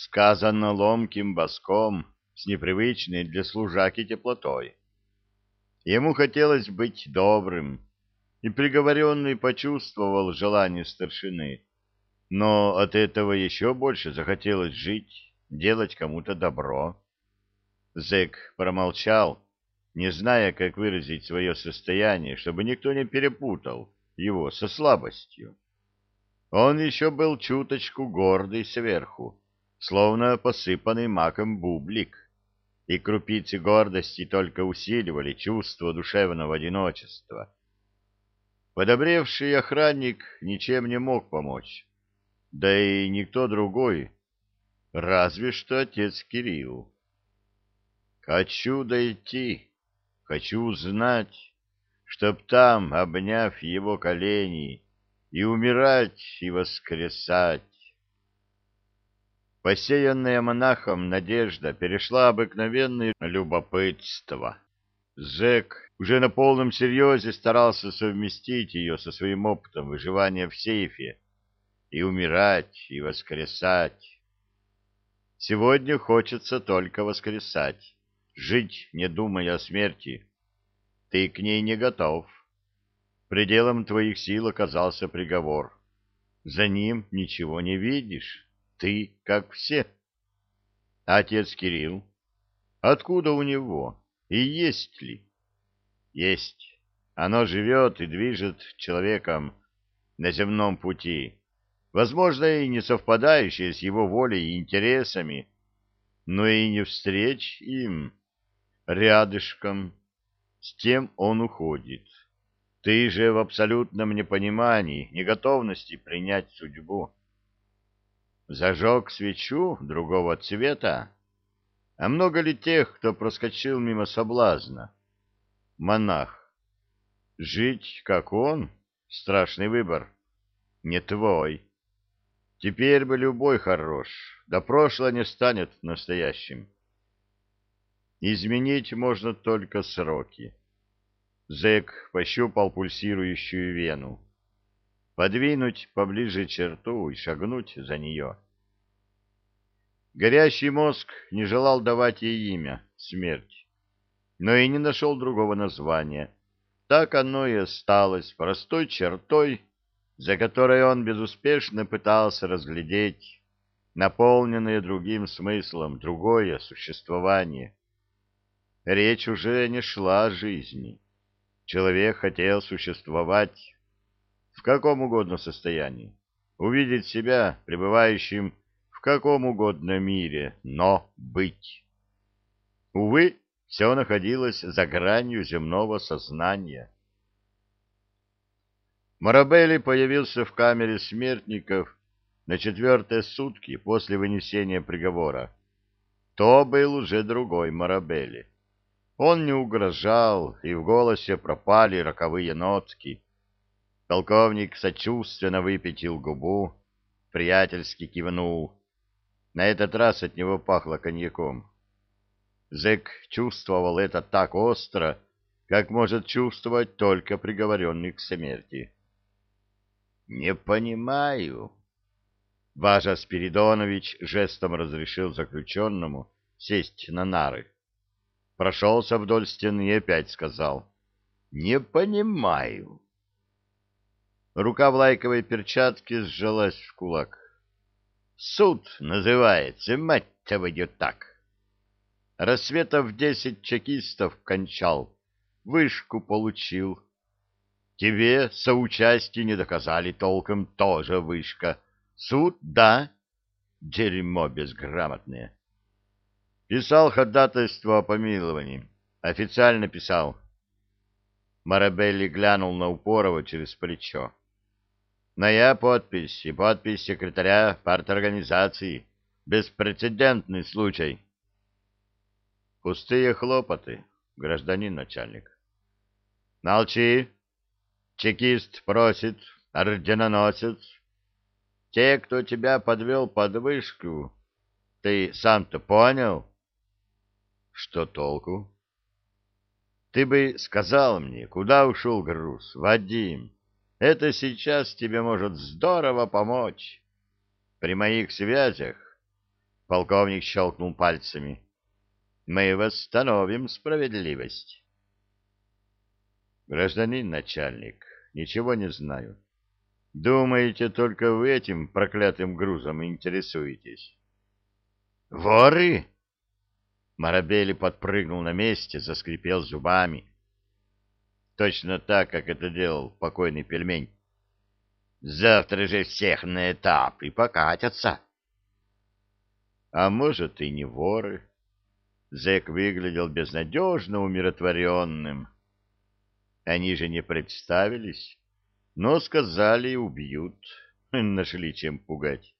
сказано ломким боском, с непривычной для служаки теплотой. Ему хотелось быть добрым, и приговоренный почувствовал желание старшины, но от этого еще больше захотелось жить, делать кому-то добро. Зэк промолчал, не зная, как выразить свое состояние, чтобы никто не перепутал его со слабостью. Он еще был чуточку гордый сверху, словно посыпанный маком бублик, и крупицы гордости только усиливали чувство душевного одиночества. Подобревший охранник ничем не мог помочь, да и никто другой, разве что отец Кирилл. «Хочу дойти», Хочу узнать, чтоб там, обняв его колени, и умирать, и воскресать. Посеянная монахом надежда перешла обыкновенное любопытство. Зэк уже на полном серьезе старался совместить ее со своим опытом выживания в сейфе и умирать, и воскресать. Сегодня хочется только воскресать жить, не думая о смерти. Ты к ней не готов. Пределом твоих сил оказался приговор. За ним ничего не видишь. Ты, как все. Отец Кирилл. Откуда у него? И есть ли? Есть. Оно живет и движет человеком на земном пути, возможно, и не совпадающее с его волей и интересами, но и не встреч им рядышком. С тем он уходит. Ты же в абсолютном непонимании, неготовности принять судьбу. Зажег свечу другого цвета? А много ли тех, кто проскочил мимо соблазна? Монах. Жить, как он? Страшный выбор. Не твой. Теперь бы любой хорош, да прошлое не станет настоящим. Изменить можно только сроки. Зэк пощупал пульсирующую вену. Подвинуть поближе черту и шагнуть за нее. Горящий мозг не желал давать ей имя — смерть, но и не нашел другого названия. Так оно и осталось простой чертой, за которой он безуспешно пытался разглядеть наполненное другим смыслом другое существование — Речь уже не шла о жизни. Человек хотел существовать в каком угодно состоянии, увидеть себя пребывающим в каком угодно мире, но быть. Увы, все находилось за гранью земного сознания. Марабелли появился в камере смертников на четвертые сутки после вынесения приговора. То был уже другой Марабелли. Он не угрожал, и в голосе пропали роковые нотки. Полковник сочувственно выпятил губу, приятельски кивнул. На этот раз от него пахло коньяком. Зэк чувствовал это так остро, как может чувствовать только приговоренный к смерти. «Не понимаю». Важа Спиридонович жестом разрешил заключенному сесть на нары прошелся вдоль стены и опять сказал. «Не понимаю». Рука в лайковой перчатке сжалась в кулак. «Суд называется, мать твою так!» Рассветов десять чекистов кончал, вышку получил. Тебе соучастие не доказали толком, тоже вышка. Суд, да, дерьмо безграмотное. Писал ходатайство о помиловании. Официально писал. Марабелли глянул на Упорова через плечо. Моя подпись и подпись секретаря парторганизации. Беспрецедентный случай. Пустые хлопоты, гражданин начальник. Молчи. Чекист просит, орденоносец. Те, кто тебя подвел под вышку, ты сам-то понял? Что толку? Ты бы сказал мне, куда ушел груз, Вадим. Это сейчас тебе может здорово помочь. При моих связях Полковник щелкнул пальцами. Мы восстановим справедливость. Гражданин начальник, ничего не знаю. Думаете, только вы этим проклятым грузом интересуетесь? Воры! Марабели подпрыгнул на месте, заскрипел зубами. Точно так, как это делал покойный пельмень. Завтра же всех на этап и покатятся. А может, и не воры. Зэк выглядел безнадежно умиротворенным. Они же не представились, но сказали убьют. Нашли чем пугать.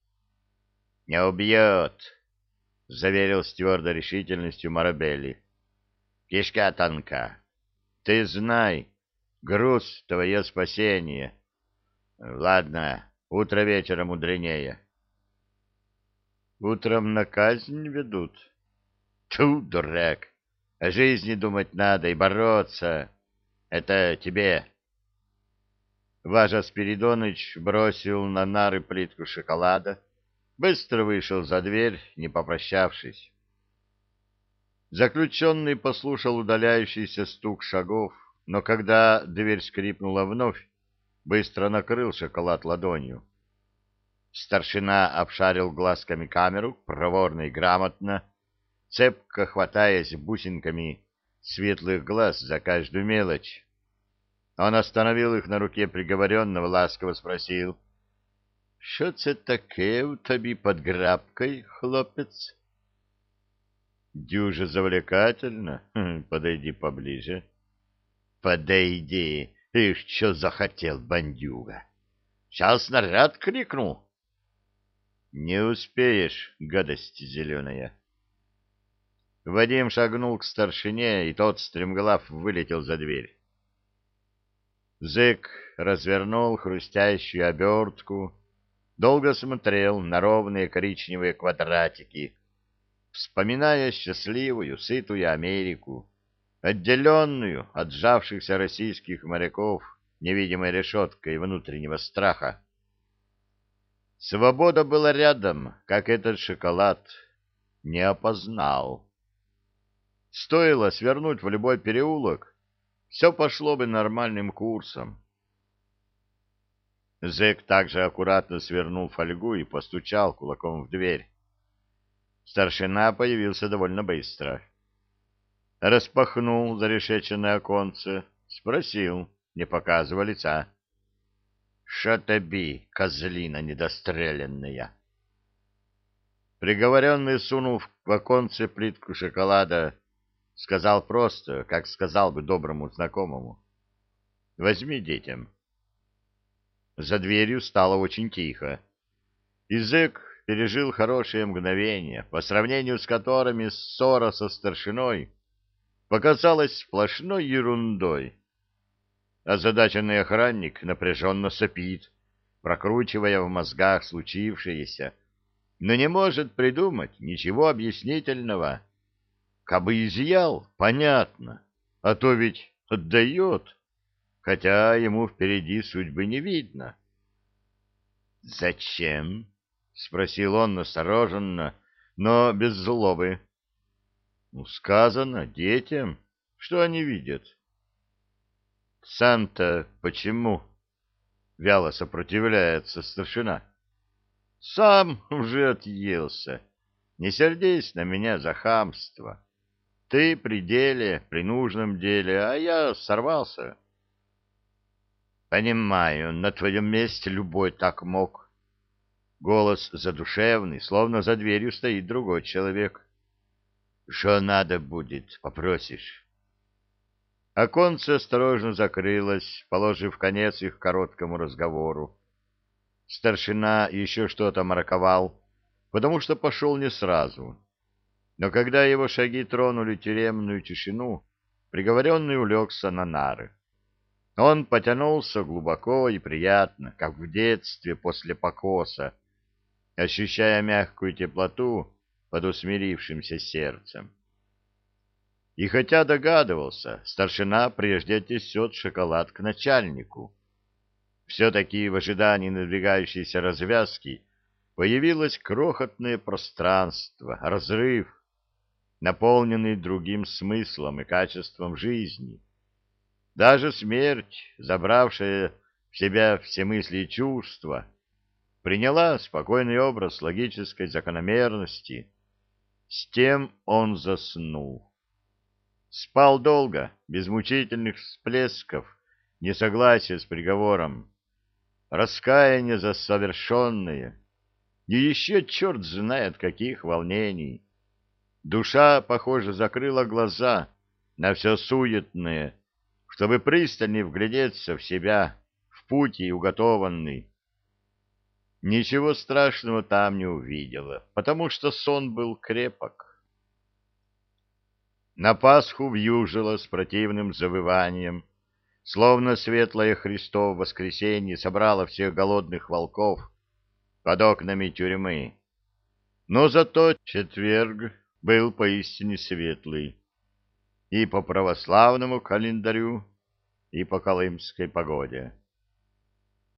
— Не убьет, — заверил с твердой решительностью Марабелли. — Кишка тонка. Ты знай, груз — твое спасение. Ладно, утро вечера мудренее. Утром на казнь ведут. Ту, дурак, о жизни думать надо и бороться. Это тебе. Важа Спиридоныч бросил на нары плитку шоколада, быстро вышел за дверь, не попрощавшись. Заключенный послушал удаляющийся стук шагов, но когда дверь скрипнула вновь, быстро накрыл шоколад ладонью. Старшина обшарил глазками камеру, проворно и грамотно, цепко хватаясь бусинками светлых глаз за каждую мелочь. Он остановил их на руке приговоренного, ласково спросил. — Що це таке у тобі под грабкой, хлопец? — Дюже завлекательно. Подойди поближе. — Подойди. Ишь, что захотел бандюга. Сейчас наряд крикнул. — Не успеешь, гадость зеленая. Вадим шагнул к старшине, и тот, стремглав, вылетел за дверь. Зык развернул хрустящую обертку, долго смотрел на ровные коричневые квадратики, вспоминая счастливую, сытую Америку, отделенную от сжавшихся российских моряков невидимой решеткой внутреннего страха. Свобода была рядом, как этот шоколад. Не опознал. Стоило свернуть в любой переулок, все пошло бы нормальным курсом. Зэк также аккуратно свернул фольгу и постучал кулаком в дверь. Старшина появился довольно быстро. Распахнул зарешеченное оконце, спросил, не показывая лица. — Шо тобі, козлина недостреленная? Приговоренный сунул в оконце плитку шоколада, сказал просто, как сказал бы доброму знакомому. — Возьми детям. За дверью стало очень тихо. Язык пережил хорошие мгновения, по сравнению с которыми ссора со старшиной показалась сплошной ерундой. Озадаченный охранник напряженно сопит, прокручивая в мозгах случившееся, но не может придумать ничего объяснительного. Кабы изъял, понятно, а то ведь отдает, хотя ему впереди судьбы не видно. «Зачем?» — спросил он настороженно, но без злобы. Ну, сказано детям, что они видят. Сам-то почему? Вяло сопротивляется старшина. Сам уже отъелся. Не сердись на меня за хамство. Ты при деле, при нужном деле, а я сорвался. Понимаю, на твоем месте любой так мог. Голос задушевный, словно за дверью стоит другой человек. Что надо будет, попросишь. Оконце осторожно закрылось, положив конец их короткому разговору. Старшина еще что-то марковал, потому что пошел не сразу. Но когда его шаги тронули тюремную тишину, приговоренный улегся на нары. Он потянулся глубоко и приятно, как в детстве после покоса, ощущая мягкую теплоту, под усмирившимся сердцем. И хотя догадывался, старшина прежде отнесет шоколад к начальнику. Все-таки в ожидании надвигающейся развязки появилось крохотное пространство, разрыв, наполненный другим смыслом и качеством жизни. Даже смерть, забравшая в себя все мысли и чувства, приняла спокойный образ логической закономерности. С тем он заснул. Спал долго, без мучительных всплесков, несогласия с приговором, раскаяние за совершенное, и еще черт знает каких волнений. Душа, похоже, закрыла глаза на все суетное, чтобы пристальнее вглядеться в себя, в путь и уготованный. Ничего страшного там не увидела, потому что сон был крепок. На Пасху вьюжило с противным завыванием, словно светлое Христово воскресенье собрало всех голодных волков под окнами тюрьмы. Но зато четверг был поистине светлый и по православному календарю, и по колымской погоде.